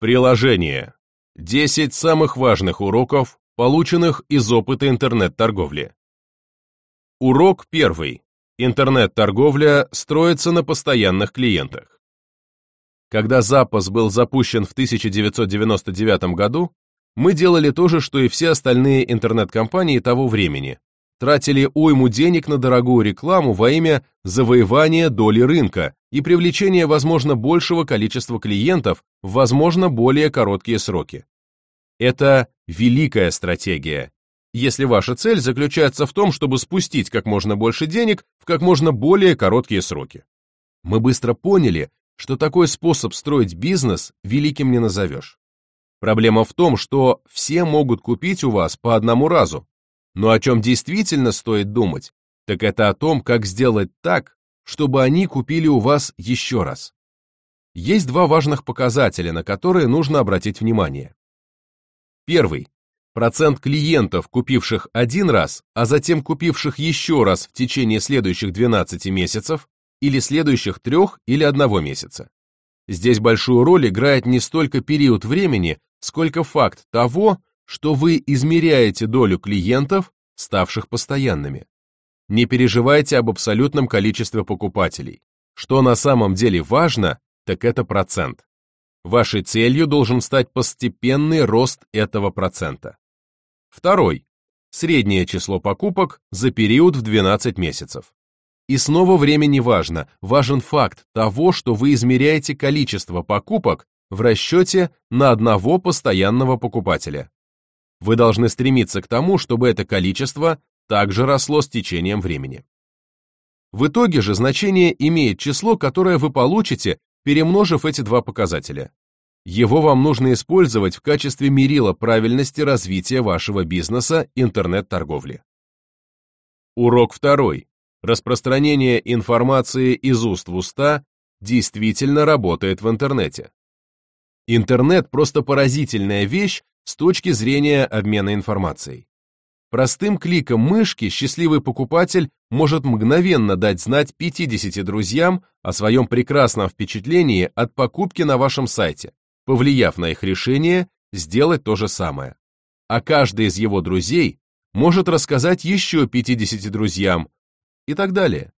Приложение. 10 самых важных уроков, полученных из опыта интернет-торговли. Урок первый. Интернет-торговля строится на постоянных клиентах. Когда запас был запущен в 1999 году, мы делали то же, что и все остальные интернет-компании того времени. Тратили уйму денег на дорогую рекламу во имя завоевания доли рынка и привлечения, возможно, большего количества клиентов в, возможно, более короткие сроки. Это великая стратегия, если ваша цель заключается в том, чтобы спустить как можно больше денег в как можно более короткие сроки. Мы быстро поняли, что такой способ строить бизнес великим не назовешь. Проблема в том, что все могут купить у вас по одному разу. Но о чем действительно стоит думать, так это о том, как сделать так, чтобы они купили у вас еще раз. Есть два важных показателя, на которые нужно обратить внимание. Первый. Процент клиентов, купивших один раз, а затем купивших еще раз в течение следующих 12 месяцев или следующих трех или одного месяца. Здесь большую роль играет не столько период времени, сколько факт того, что вы измеряете долю клиентов, ставших постоянными. Не переживайте об абсолютном количестве покупателей. Что на самом деле важно, так это процент. Вашей целью должен стать постепенный рост этого процента. Второй. Среднее число покупок за период в 12 месяцев. И снова время не важно, важен факт того, что вы измеряете количество покупок в расчете на одного постоянного покупателя. Вы должны стремиться к тому, чтобы это количество также росло с течением времени. В итоге же значение имеет число, которое вы получите, перемножив эти два показателя. Его вам нужно использовать в качестве мерила правильности развития вашего бизнеса интернет-торговли. Урок второй. Распространение информации из уст в уста действительно работает в интернете. Интернет просто поразительная вещь с точки зрения обмена информацией. Простым кликом мышки счастливый покупатель может мгновенно дать знать 50 друзьям о своем прекрасном впечатлении от покупки на вашем сайте, повлияв на их решение сделать то же самое. А каждый из его друзей может рассказать еще 50 друзьям и так далее.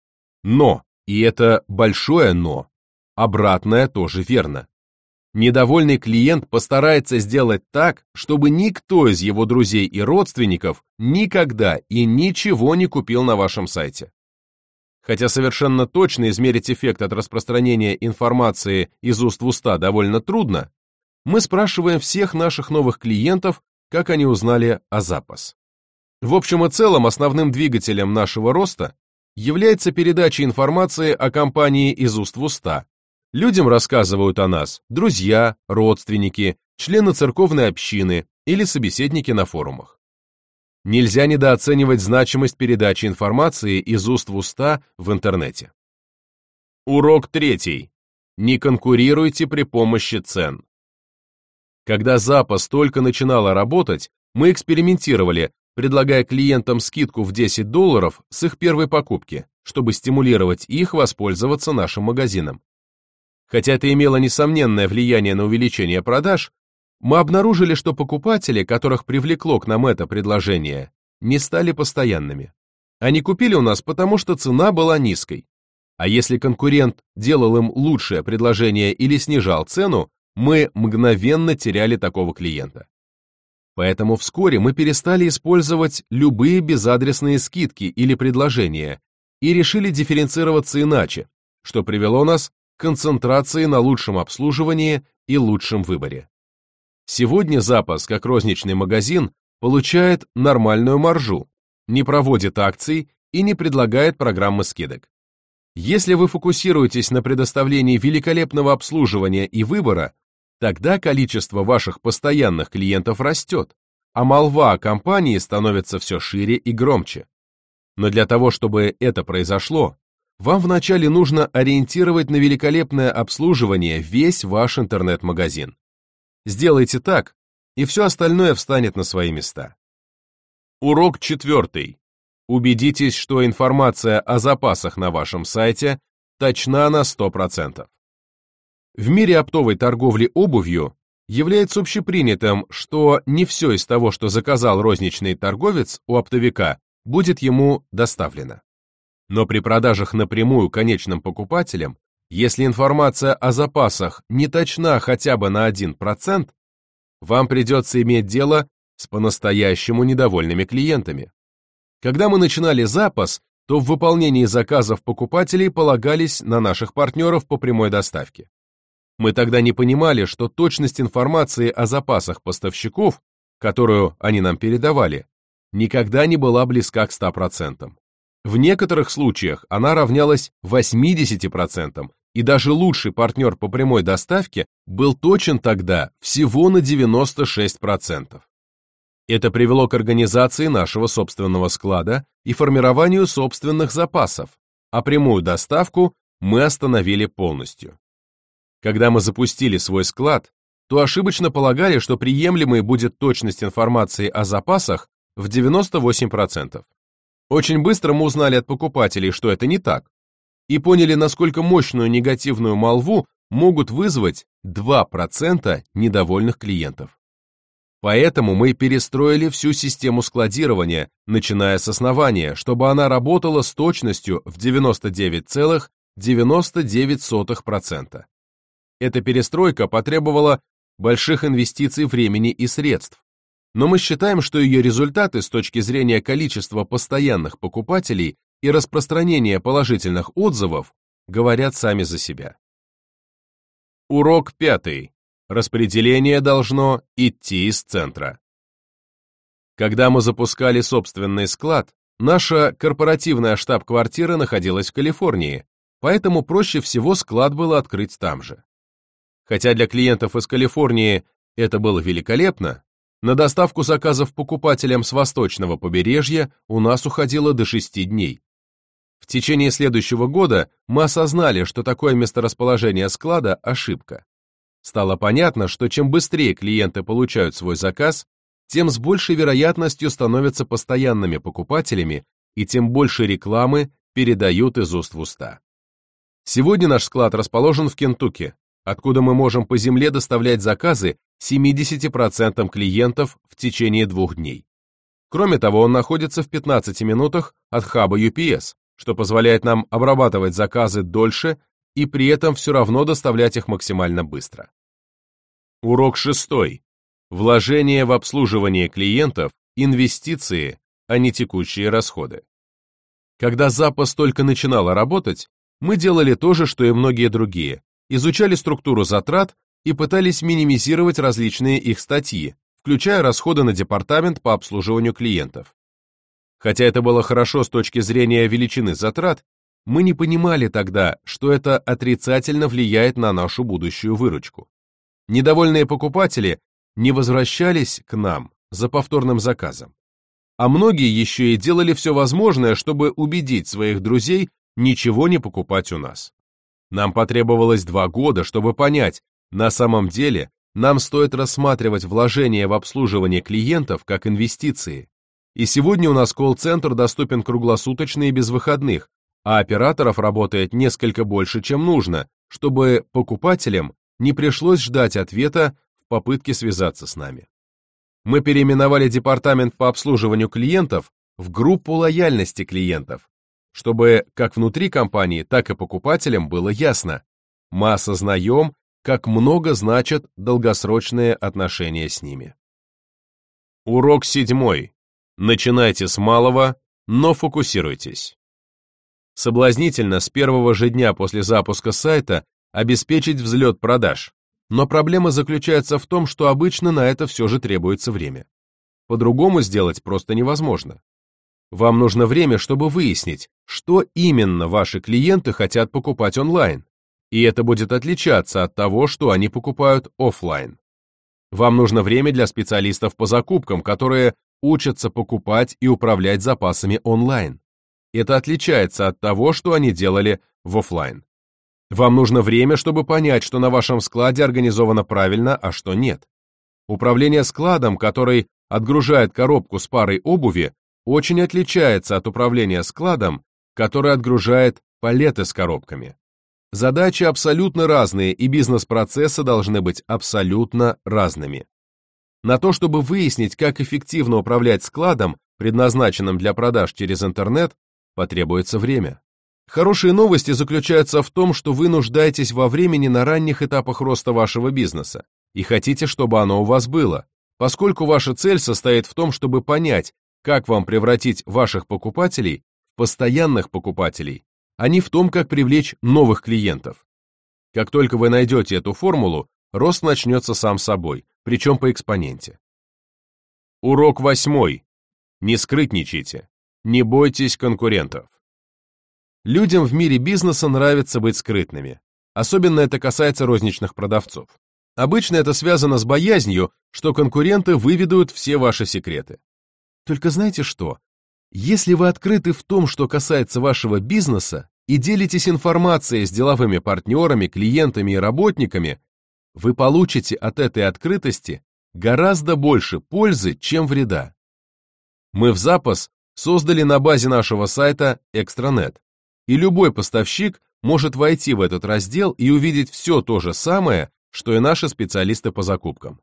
Но, и это большое но, обратное тоже верно. Недовольный клиент постарается сделать так, чтобы никто из его друзей и родственников никогда и ничего не купил на вашем сайте. Хотя совершенно точно измерить эффект от распространения информации из уст в уста довольно трудно, мы спрашиваем всех наших новых клиентов, как они узнали о запас. В общем и целом, основным двигателем нашего роста является передача информации о компании из уст в уста, Людям рассказывают о нас друзья, родственники, члены церковной общины или собеседники на форумах. Нельзя недооценивать значимость передачи информации из уст в уста в интернете. Урок третий. Не конкурируйте при помощи цен. Когда запас только начинала работать, мы экспериментировали, предлагая клиентам скидку в 10 долларов с их первой покупки, чтобы стимулировать их воспользоваться нашим магазином. Хотя это имело несомненное влияние на увеличение продаж, мы обнаружили, что покупатели, которых привлекло к нам это предложение, не стали постоянными. Они купили у нас потому, что цена была низкой. А если конкурент делал им лучшее предложение или снижал цену, мы мгновенно теряли такого клиента. Поэтому вскоре мы перестали использовать любые безадресные скидки или предложения и решили дифференцироваться иначе, что привело нас концентрации на лучшем обслуживании и лучшем выборе. Сегодня запас, как розничный магазин, получает нормальную маржу, не проводит акций и не предлагает программы скидок. Если вы фокусируетесь на предоставлении великолепного обслуживания и выбора, тогда количество ваших постоянных клиентов растет, а молва о компании становится все шире и громче. Но для того, чтобы это произошло, вам вначале нужно ориентировать на великолепное обслуживание весь ваш интернет-магазин. Сделайте так, и все остальное встанет на свои места. Урок четвертый. Убедитесь, что информация о запасах на вашем сайте точна на 100%. В мире оптовой торговли обувью является общепринятым, что не все из того, что заказал розничный торговец у оптовика, будет ему доставлено. Но при продажах напрямую конечным покупателям, если информация о запасах не точна хотя бы на 1%, вам придется иметь дело с по-настоящему недовольными клиентами. Когда мы начинали запас, то в выполнении заказов покупателей полагались на наших партнеров по прямой доставке. Мы тогда не понимали, что точность информации о запасах поставщиков, которую они нам передавали, никогда не была близка к 100%. В некоторых случаях она равнялась 80%, и даже лучший партнер по прямой доставке был точен тогда всего на 96%. Это привело к организации нашего собственного склада и формированию собственных запасов, а прямую доставку мы остановили полностью. Когда мы запустили свой склад, то ошибочно полагали, что приемлемой будет точность информации о запасах в 98%. Очень быстро мы узнали от покупателей, что это не так, и поняли, насколько мощную негативную молву могут вызвать 2% недовольных клиентов. Поэтому мы перестроили всю систему складирования, начиная с основания, чтобы она работала с точностью в 99,99%. ,99%. Эта перестройка потребовала больших инвестиций времени и средств, но мы считаем, что ее результаты с точки зрения количества постоянных покупателей и распространения положительных отзывов говорят сами за себя. Урок пятый. Распределение должно идти из центра. Когда мы запускали собственный склад, наша корпоративная штаб-квартира находилась в Калифорнии, поэтому проще всего склад было открыть там же. Хотя для клиентов из Калифорнии это было великолепно, на доставку заказов покупателям с восточного побережья у нас уходило до 6 дней. В течение следующего года мы осознали, что такое месторасположение склада – ошибка. Стало понятно, что чем быстрее клиенты получают свой заказ, тем с большей вероятностью становятся постоянными покупателями и тем больше рекламы передают из уст в уста. Сегодня наш склад расположен в Кентукки, откуда мы можем по земле доставлять заказы 70% клиентов в течение двух дней. Кроме того, он находится в 15 минутах от хаба UPS, что позволяет нам обрабатывать заказы дольше и при этом все равно доставлять их максимально быстро. Урок шестой. Вложение в обслуживание клиентов – инвестиции, а не текущие расходы. Когда запас только начинала работать, мы делали то же, что и многие другие, изучали структуру затрат и пытались минимизировать различные их статьи, включая расходы на департамент по обслуживанию клиентов. Хотя это было хорошо с точки зрения величины затрат, мы не понимали тогда, что это отрицательно влияет на нашу будущую выручку. Недовольные покупатели не возвращались к нам за повторным заказом. А многие еще и делали все возможное, чтобы убедить своих друзей ничего не покупать у нас. Нам потребовалось два года, чтобы понять, на самом деле нам стоит рассматривать вложения в обслуживание клиентов как инвестиции. И сегодня у нас колл-центр доступен круглосуточно и без выходных, а операторов работает несколько больше, чем нужно, чтобы покупателям не пришлось ждать ответа в попытке связаться с нами. Мы переименовали департамент по обслуживанию клиентов в группу лояльности клиентов, чтобы как внутри компании, так и покупателям было ясно. Мы осознаем, как много значат долгосрочные отношения с ними. Урок седьмой. Начинайте с малого, но фокусируйтесь. Соблазнительно с первого же дня после запуска сайта обеспечить взлет продаж, но проблема заключается в том, что обычно на это все же требуется время. По-другому сделать просто невозможно. Вам нужно время, чтобы выяснить, что именно ваши клиенты хотят покупать онлайн, и это будет отличаться от того, что они покупают офлайн. Вам нужно время для специалистов по закупкам, которые учатся покупать и управлять запасами онлайн. Это отличается от того, что они делали в офлайн. Вам нужно время, чтобы понять, что на вашем складе организовано правильно, а что нет. Управление складом, который отгружает коробку с парой обуви, очень отличается от управления складом, который отгружает палеты с коробками. Задачи абсолютно разные, и бизнес-процессы должны быть абсолютно разными. На то, чтобы выяснить, как эффективно управлять складом, предназначенным для продаж через интернет, потребуется время. Хорошие новости заключаются в том, что вы нуждаетесь во времени на ранних этапах роста вашего бизнеса и хотите, чтобы оно у вас было, поскольку ваша цель состоит в том, чтобы понять, как вам превратить ваших покупателей в постоянных покупателей, а не в том, как привлечь новых клиентов. Как только вы найдете эту формулу, рост начнется сам собой, причем по экспоненте. Урок восьмой. Не скрытничайте. Не бойтесь конкурентов. Людям в мире бизнеса нравится быть скрытными. Особенно это касается розничных продавцов. Обычно это связано с боязнью, что конкуренты выведут все ваши секреты. Только знаете что? Если вы открыты в том, что касается вашего бизнеса, и делитесь информацией с деловыми партнерами, клиентами и работниками, вы получите от этой открытости гораздо больше пользы, чем вреда. Мы в запас создали на базе нашего сайта Экстранет, и любой поставщик может войти в этот раздел и увидеть все то же самое, что и наши специалисты по закупкам.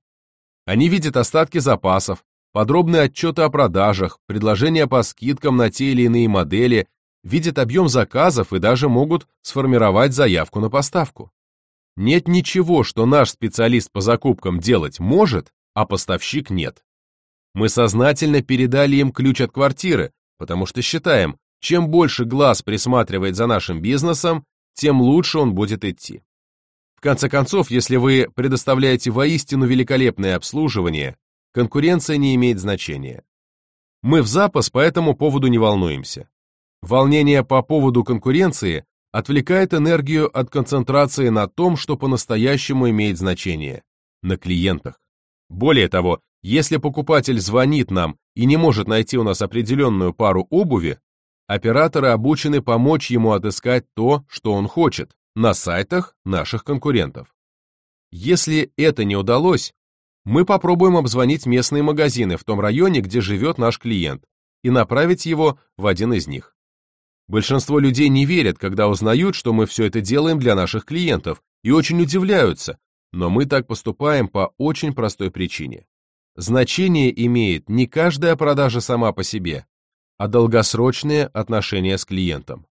Они видят остатки запасов, подробные отчеты о продажах, предложения по скидкам на те или иные модели, видят объем заказов и даже могут сформировать заявку на поставку. Нет ничего, что наш специалист по закупкам делать может, а поставщик нет. Мы сознательно передали им ключ от квартиры, потому что считаем, чем больше глаз присматривает за нашим бизнесом, тем лучше он будет идти. В конце концов, если вы предоставляете воистину великолепное обслуживание, конкуренция не имеет значения. Мы в запас по этому поводу не волнуемся. Волнение по поводу конкуренции отвлекает энергию от концентрации на том, что по-настоящему имеет значение – на клиентах. Более того, если покупатель звонит нам и не может найти у нас определенную пару обуви, операторы обучены помочь ему отыскать то, что он хочет, на сайтах наших конкурентов. Если это не удалось, мы попробуем обзвонить местные магазины в том районе, где живет наш клиент, и направить его в один из них. Большинство людей не верят, когда узнают, что мы все это делаем для наших клиентов, и очень удивляются, но мы так поступаем по очень простой причине. Значение имеет не каждая продажа сама по себе, а долгосрочные отношения с клиентом.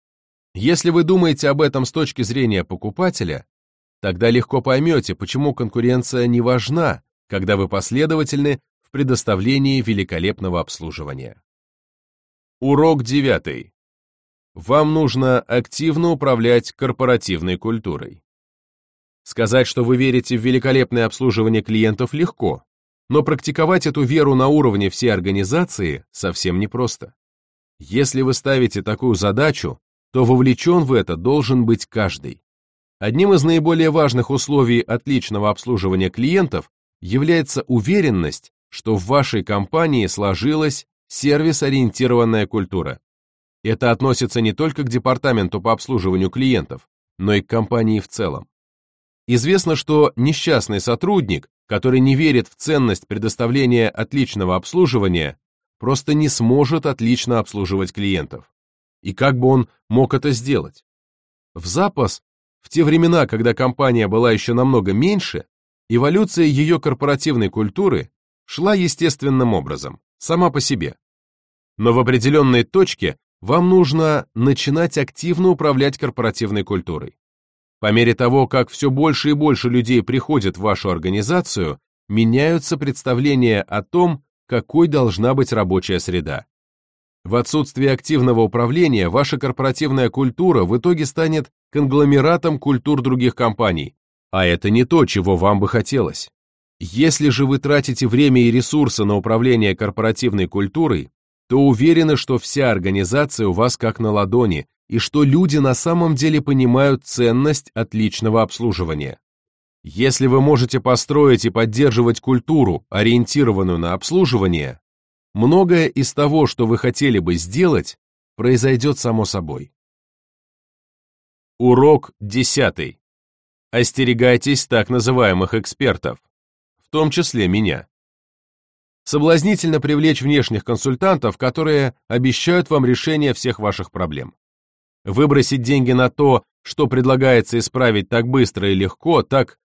Если вы думаете об этом с точки зрения покупателя, тогда легко поймете, почему конкуренция не важна, когда вы последовательны в предоставлении великолепного обслуживания. Урок девятый. Вам нужно активно управлять корпоративной культурой. Сказать, что вы верите в великолепное обслуживание клиентов, легко, но практиковать эту веру на уровне всей организации совсем непросто. Если вы ставите такую задачу, то вовлечен в это должен быть каждый. Одним из наиболее важных условий отличного обслуживания клиентов является уверенность, что в вашей компании сложилась сервис-ориентированная культура. Это относится не только к департаменту по обслуживанию клиентов, но и к компании в целом. Известно, что несчастный сотрудник, который не верит в ценность предоставления отличного обслуживания, просто не сможет отлично обслуживать клиентов. И как бы он мог это сделать? В запас, в те времена, когда компания была еще намного меньше, эволюция ее корпоративной культуры шла естественным образом, сама по себе. Но в определенной точке вам нужно начинать активно управлять корпоративной культурой. По мере того, как все больше и больше людей приходят в вашу организацию, меняются представления о том, какой должна быть рабочая среда. В отсутствие активного управления ваша корпоративная культура в итоге станет конгломератом культур других компаний, а это не то, чего вам бы хотелось. Если же вы тратите время и ресурсы на управление корпоративной культурой, то уверены, что вся организация у вас как на ладони, и что люди на самом деле понимают ценность отличного обслуживания. Если вы можете построить и поддерживать культуру, ориентированную на обслуживание, многое из того, что вы хотели бы сделать, произойдет само собой. Урок 10. Остерегайтесь так называемых экспертов, в том числе меня. Соблазнительно привлечь внешних консультантов, которые обещают вам решение всех ваших проблем. Выбросить деньги на то, что предлагается исправить так быстро и легко, так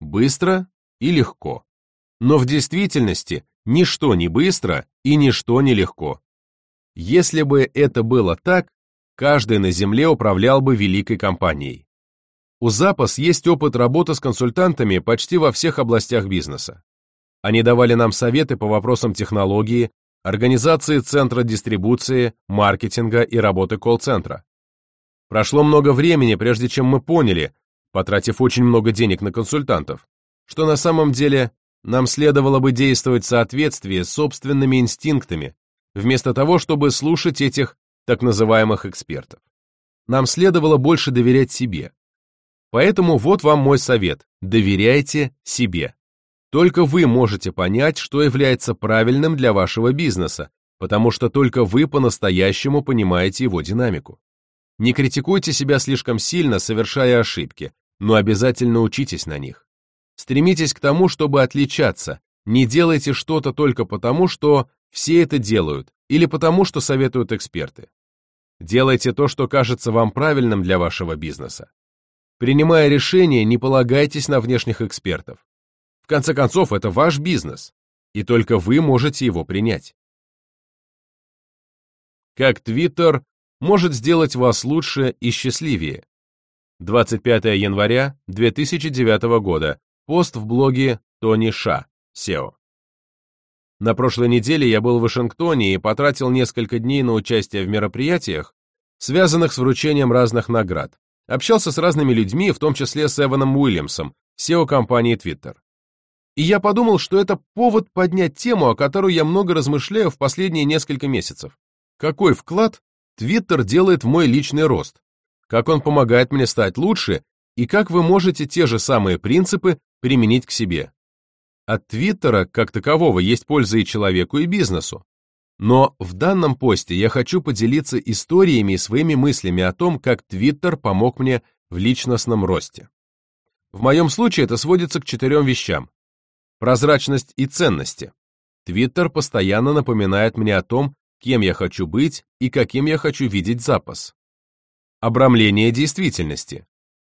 быстро и легко. Но в действительности ничто не быстро и ничто не легко. Если бы это было так, каждый на Земле управлял бы великой компанией. У Запас есть опыт работы с консультантами почти во всех областях бизнеса. Они давали нам советы по вопросам технологии, организации центра дистрибуции, маркетинга и работы колл-центра. Прошло много времени, прежде чем мы поняли, потратив очень много денег на консультантов, что на самом деле нам следовало бы действовать в соответствии с собственными инстинктами, вместо того, чтобы слушать этих так называемых экспертов. Нам следовало больше доверять себе. Поэтому вот вам мой совет – доверяйте себе. Только вы можете понять, что является правильным для вашего бизнеса, потому что только вы по-настоящему понимаете его динамику. Не критикуйте себя слишком сильно, совершая ошибки, но обязательно учитесь на них. Стремитесь к тому, чтобы отличаться, не делайте что-то только потому, что все это делают, или потому, что советуют эксперты. Делайте то, что кажется вам правильным для вашего бизнеса. Принимая решения, не полагайтесь на внешних экспертов конце концов, это ваш бизнес, и только вы можете его принять. Как Твиттер может сделать вас лучше и счастливее? 25 января 2009 года. Пост в блоге Тони Ша, SEO. На прошлой неделе я был в Вашингтоне и потратил несколько дней на участие в мероприятиях, связанных с вручением разных наград. Общался с разными людьми, в том числе с Эваном Уильямсом, SEO компании Twitter и я подумал, что это повод поднять тему, о которой я много размышляю в последние несколько месяцев. Какой вклад Твиттер делает в мой личный рост? Как он помогает мне стать лучше? И как вы можете те же самые принципы применить к себе? От Твиттера, как такового, есть польза и человеку, и бизнесу. Но в данном посте я хочу поделиться историями и своими мыслями о том, как Твиттер помог мне в личностном росте. В моем случае это сводится к четырем вещам. Прозрачность и ценности. Твиттер постоянно напоминает мне о том, кем я хочу быть и каким я хочу видеть запас. Обрамление действительности.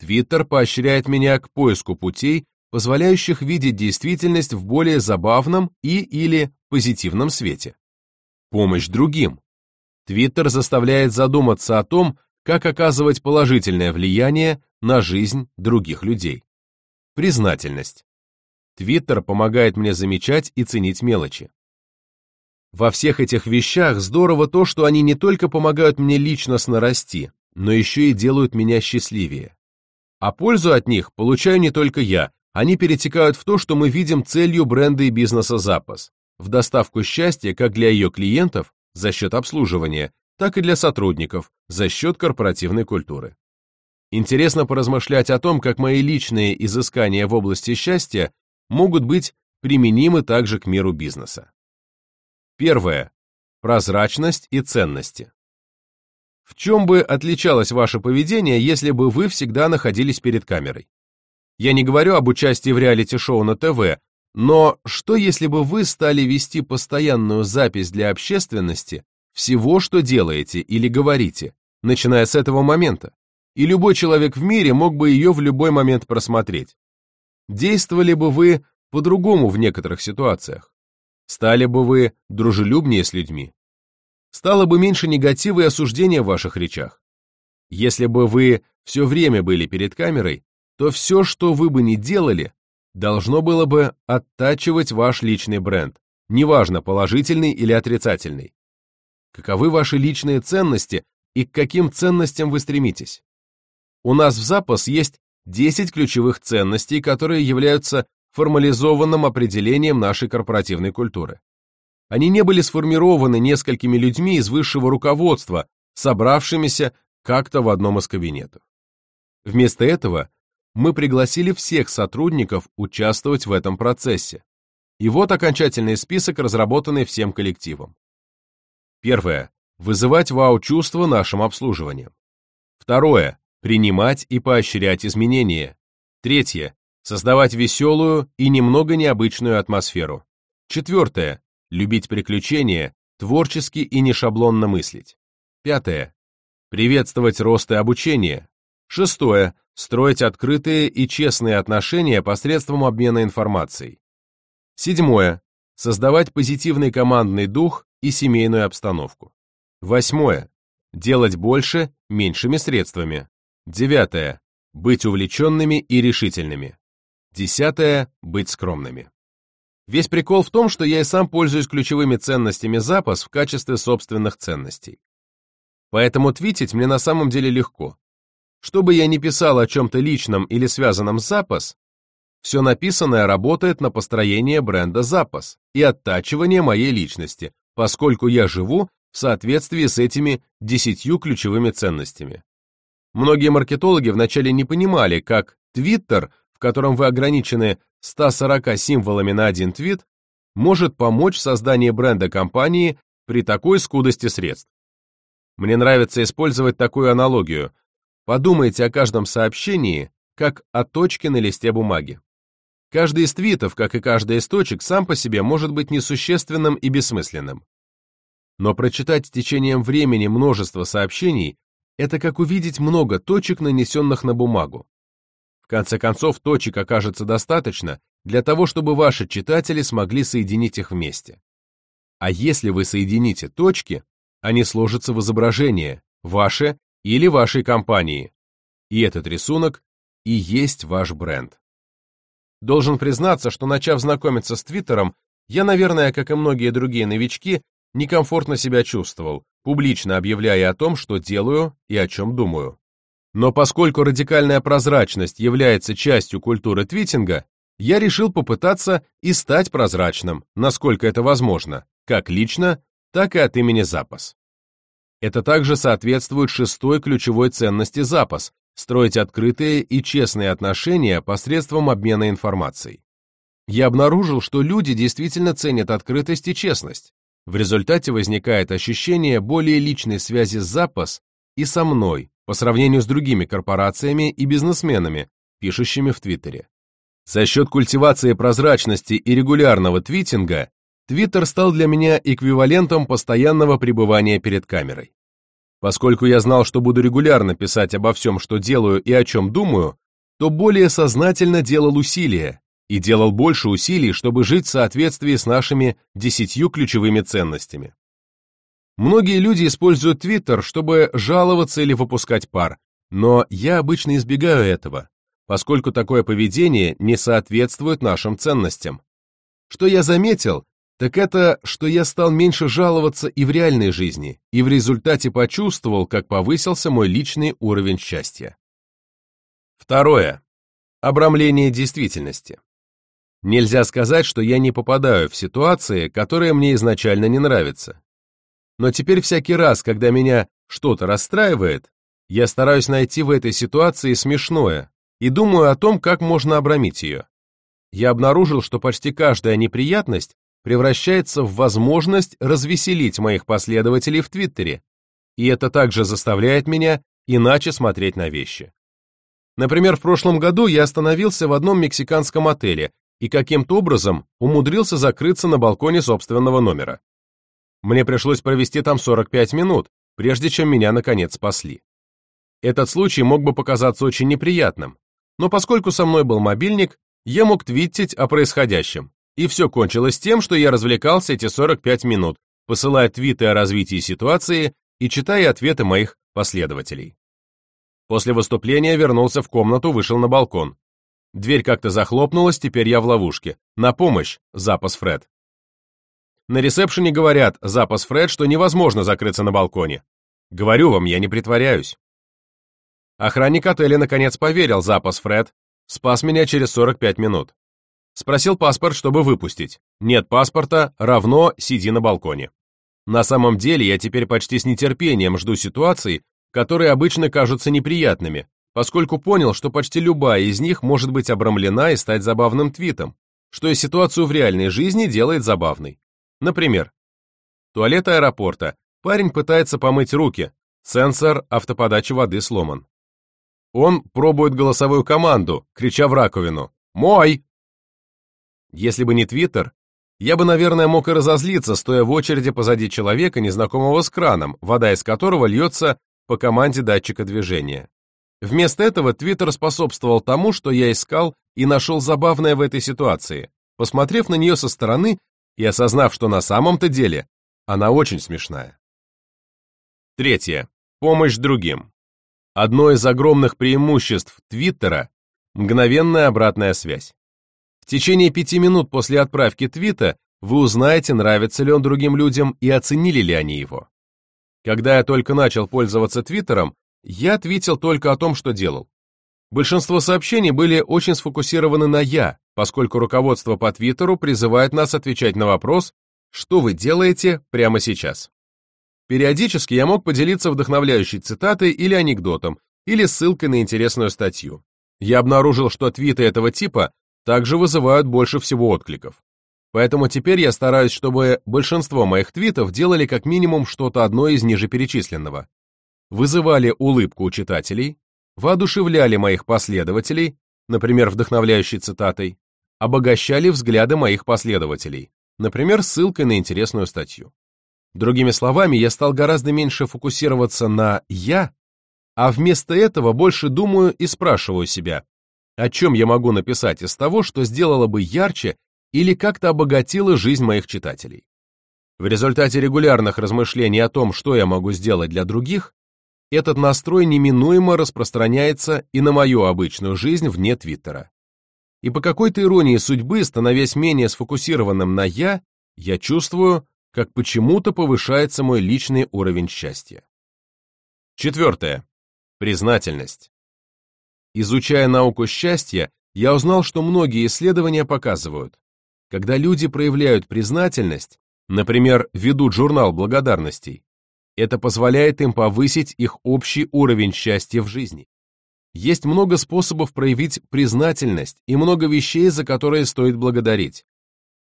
Твиттер поощряет меня к поиску путей, позволяющих видеть действительность в более забавном и или позитивном свете. Помощь другим. Твиттер заставляет задуматься о том, как оказывать положительное влияние на жизнь других людей. Признательность. Твиттер помогает мне замечать и ценить мелочи. Во всех этих вещах здорово то, что они не только помогают мне личностно расти, но еще и делают меня счастливее. А пользу от них получаю не только я, они перетекают в то, что мы видим целью бренда и бизнеса запас, в доставку счастья как для ее клиентов за счет обслуживания, так и для сотрудников за счет корпоративной культуры. Интересно поразмышлять о том, как мои личные изыскания в области счастья могут быть применимы также к миру бизнеса. Первое. Прозрачность и ценности. В чем бы отличалось ваше поведение, если бы вы всегда находились перед камерой? Я не говорю об участии в реалити-шоу на ТВ, но что если бы вы стали вести постоянную запись для общественности всего, что делаете или говорите, начиная с этого момента? И любой человек в мире мог бы ее в любой момент просмотреть. Действовали бы вы по-другому в некоторых ситуациях? Стали бы вы дружелюбнее с людьми? Стало бы меньше негатива и осуждения в ваших речах? Если бы вы все время были перед камерой, то все, что вы бы ни делали, должно было бы оттачивать ваш личный бренд, неважно, положительный или отрицательный. Каковы ваши личные ценности и к каким ценностям вы стремитесь? У нас в запас есть 10 ключевых ценностей, которые являются формализованным определением нашей корпоративной культуры. Они не были сформированы несколькими людьми из высшего руководства, собравшимися как-то в одном из кабинетов. Вместо этого мы пригласили всех сотрудников участвовать в этом процессе. И вот окончательный список, разработанный всем коллективом. Первое. Вызывать вау-чувство нашим обслуживанием. Второе принимать и поощрять изменения. Третье. Создавать веселую и немного необычную атмосферу. Четвертое. Любить приключения, творчески и не шаблонно мыслить. Пятое. Приветствовать рост и обучение. Шестое. Строить открытые и честные отношения посредством обмена информацией. Седьмое. Создавать позитивный командный дух и семейную обстановку. Восьмое. Делать больше меньшими средствами. Девятое. Быть увлеченными и решительными. Десятое. Быть скромными. Весь прикол в том, что я и сам пользуюсь ключевыми ценностями запас в качестве собственных ценностей. Поэтому твитить мне на самом деле легко. Что бы я ни писал о чем-то личном или связанном с запас, все написанное работает на построение бренда запас и оттачивание моей личности, поскольку я живу в соответствии с этими десятью ключевыми ценностями. Многие маркетологи вначале не понимали, как Twitter, в котором вы ограничены 140 символами на один твит, может помочь в создании бренда компании при такой скудости средств. Мне нравится использовать такую аналогию. Подумайте о каждом сообщении, как о точке на листе бумаги. Каждый из твитов, как и каждый из точек, сам по себе может быть несущественным и бессмысленным. Но прочитать с течением времени множество сообщений – это как увидеть много точек, нанесенных на бумагу. В конце концов, точек окажется достаточно для того, чтобы ваши читатели смогли соединить их вместе. А если вы соедините точки, они сложатся в изображение, ваше или вашей компании. И этот рисунок и есть ваш бренд. Должен признаться, что начав знакомиться с Твиттером, я, наверное, как и многие другие новички, некомфортно себя чувствовал, публично объявляя о том, что делаю и о чем думаю. Но поскольку радикальная прозрачность является частью культуры твитинга, я решил попытаться и стать прозрачным, насколько это возможно, как лично, так и от имени запас. Это также соответствует шестой ключевой ценности запас – строить открытые и честные отношения посредством обмена информацией. Я обнаружил, что люди действительно ценят открытость и честность. В результате возникает ощущение более личной связи с запас и со мной по сравнению с другими корпорациями и бизнесменами, пишущими в Твиттере. За счет культивации прозрачности и регулярного твитинга Твиттер стал для меня эквивалентом постоянного пребывания перед камерой. Поскольку я знал, что буду регулярно писать обо всем, что делаю и о чем думаю, то более сознательно делал усилия и делал больше усилий, чтобы жить в соответствии с нашими десятью ключевыми ценностями. Многие люди используют Твиттер, чтобы жаловаться или выпускать пар, но я обычно избегаю этого, поскольку такое поведение не соответствует нашим ценностям. Что я заметил, так это, что я стал меньше жаловаться и в реальной жизни, и в результате почувствовал, как повысился мой личный уровень счастья. Второе. Обрамление действительности. Нельзя сказать, что я не попадаю в ситуации, которые мне изначально не нравятся. Но теперь всякий раз, когда меня что-то расстраивает, я стараюсь найти в этой ситуации смешное и думаю о том, как можно обрамить ее. Я обнаружил, что почти каждая неприятность превращается в возможность развеселить моих последователей в Твиттере, и это также заставляет меня иначе смотреть на вещи. Например, в прошлом году я остановился в одном мексиканском отеле и каким-то образом умудрился закрыться на балконе собственного номера. Мне пришлось провести там 45 минут, прежде чем меня наконец спасли. Этот случай мог бы показаться очень неприятным, но поскольку со мной был мобильник, я мог твитить о происходящем, и все кончилось тем, что я развлекался эти 45 минут, посылая твиты о развитии ситуации и читая ответы моих последователей. После выступления вернулся в комнату, вышел на балкон. Дверь как-то захлопнулась, теперь я в ловушке. На помощь, запас Фред. На ресепшене говорят, запас Фред, что невозможно закрыться на балконе. Говорю вам, я не притворяюсь. Охранник отеля наконец поверил, запас Фред, спас меня через 45 минут. Спросил паспорт, чтобы выпустить. Нет паспорта, равно сиди на балконе. На самом деле я теперь почти с нетерпением жду ситуаций, которые обычно кажутся неприятными, поскольку понял, что почти любая из них может быть обрамлена и стать забавным твитом, что и ситуацию в реальной жизни делает забавной. Например, туалет аэропорта, парень пытается помыть руки, сенсор автоподачи воды сломан. Он пробует голосовую команду, крича в раковину «Мой!» Если бы не Твиттер, я бы, наверное, мог и разозлиться, стоя в очереди позади человека, незнакомого с краном, вода из которого льется по команде датчика движения. Вместо этого Твиттер способствовал тому, что я искал и нашел забавное в этой ситуации, посмотрев на нее со стороны и осознав, что на самом-то деле она очень смешная. Третье. Помощь другим. Одно из огромных преимуществ Твиттера – мгновенная обратная связь. В течение пяти минут после отправки твита вы узнаете, нравится ли он другим людям и оценили ли они его. Когда я только начал пользоваться Твиттером, я твитил только о том, что делал. Большинство сообщений были очень сфокусированы на «я», поскольку руководство по Твиттеру призывает нас отвечать на вопрос «что вы делаете прямо сейчас?». Периодически я мог поделиться вдохновляющей цитатой или анекдотом, или ссылкой на интересную статью. Я обнаружил, что твиты этого типа также вызывают больше всего откликов. Поэтому теперь я стараюсь, чтобы большинство моих твитов делали как минимум что-то одно из ниже перечисленного. Вызывали улыбку у читателей, воодушевляли моих последователей, например, вдохновляющей цитатой, обогащали взгляды моих последователей, например, ссылкой на интересную статью. Другими словами, я стал гораздо меньше фокусироваться на «я», а вместо этого больше думаю и спрашиваю себя, о чем я могу написать из того, что сделало бы ярче или как-то обогатило жизнь моих читателей. В результате регулярных размышлений о том, что я могу сделать для других, этот настрой неминуемо распространяется и на мою обычную жизнь вне Твиттера. И по какой-то иронии судьбы, становясь менее сфокусированным на «я», я чувствую, как почему-то повышается мой личный уровень счастья. Четвертое. Признательность. Изучая науку счастья, я узнал, что многие исследования показывают, когда люди проявляют признательность, например, ведут журнал благодарностей, это позволяет им повысить их общий уровень счастья в жизни. Есть много способов проявить признательность и много вещей, за которые стоит благодарить.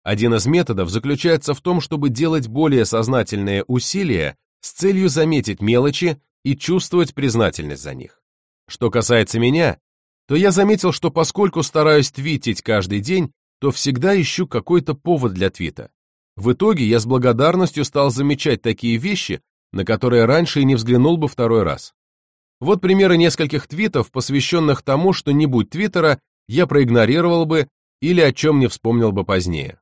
Один из методов заключается в том, чтобы делать более сознательные усилия с целью заметить мелочи и чувствовать признательность за них. Что касается меня, то я заметил, что поскольку стараюсь твитить каждый день, то всегда ищу какой-то повод для твита. В итоге я с благодарностью стал замечать такие вещи, на которые раньше и не взглянул бы второй раз. Вот примеры нескольких твитов, посвященных тому, что не будь твиттера, я проигнорировал бы или о чем не вспомнил бы позднее.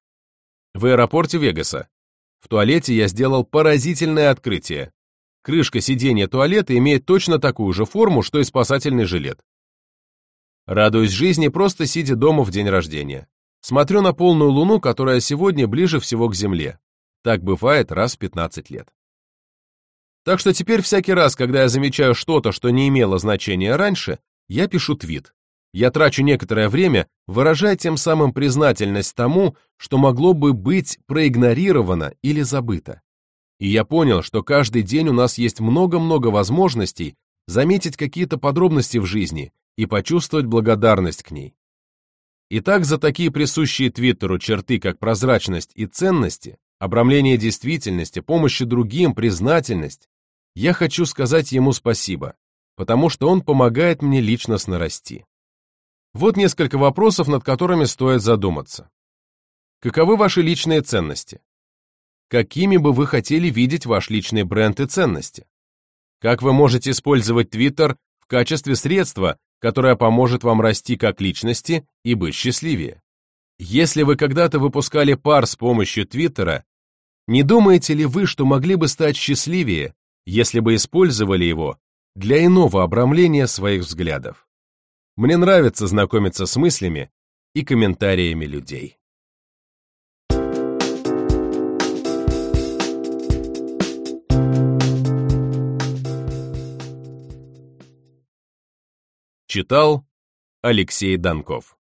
В аэропорте Вегаса. В туалете я сделал поразительное открытие. Крышка сиденья туалета имеет точно такую же форму, что и спасательный жилет. Радуюсь жизни, просто сидя дома в день рождения. Смотрю на полную луну, которая сегодня ближе всего к Земле. Так бывает раз в 15 лет. Так что теперь всякий раз, когда я замечаю что-то, что не имело значения раньше, я пишу твит. Я трачу некоторое время, выражая тем самым признательность тому, что могло бы быть проигнорировано или забыто. И я понял, что каждый день у нас есть много-много возможностей заметить какие-то подробности в жизни и почувствовать благодарность к ней. Итак, за такие присущие Твиттеру черты, как прозрачность и ценности, обрамление действительности, помощь другим, признательность, я хочу сказать ему спасибо, потому что он помогает мне личностно расти. Вот несколько вопросов, над которыми стоит задуматься. Каковы ваши личные ценности? Какими бы вы хотели видеть ваш личный бренд и ценности. Как вы можете использовать Twitter в качестве средства, которое поможет вам расти как личности и быть счастливее. Если вы когда-то выпускали пар с помощью Твиттера, не думаете ли вы, что могли бы стать счастливее, если бы использовали его для иного обрамления своих взглядов? Мне нравится знакомиться с мыслями и комментариями людей. Читал Алексей Донков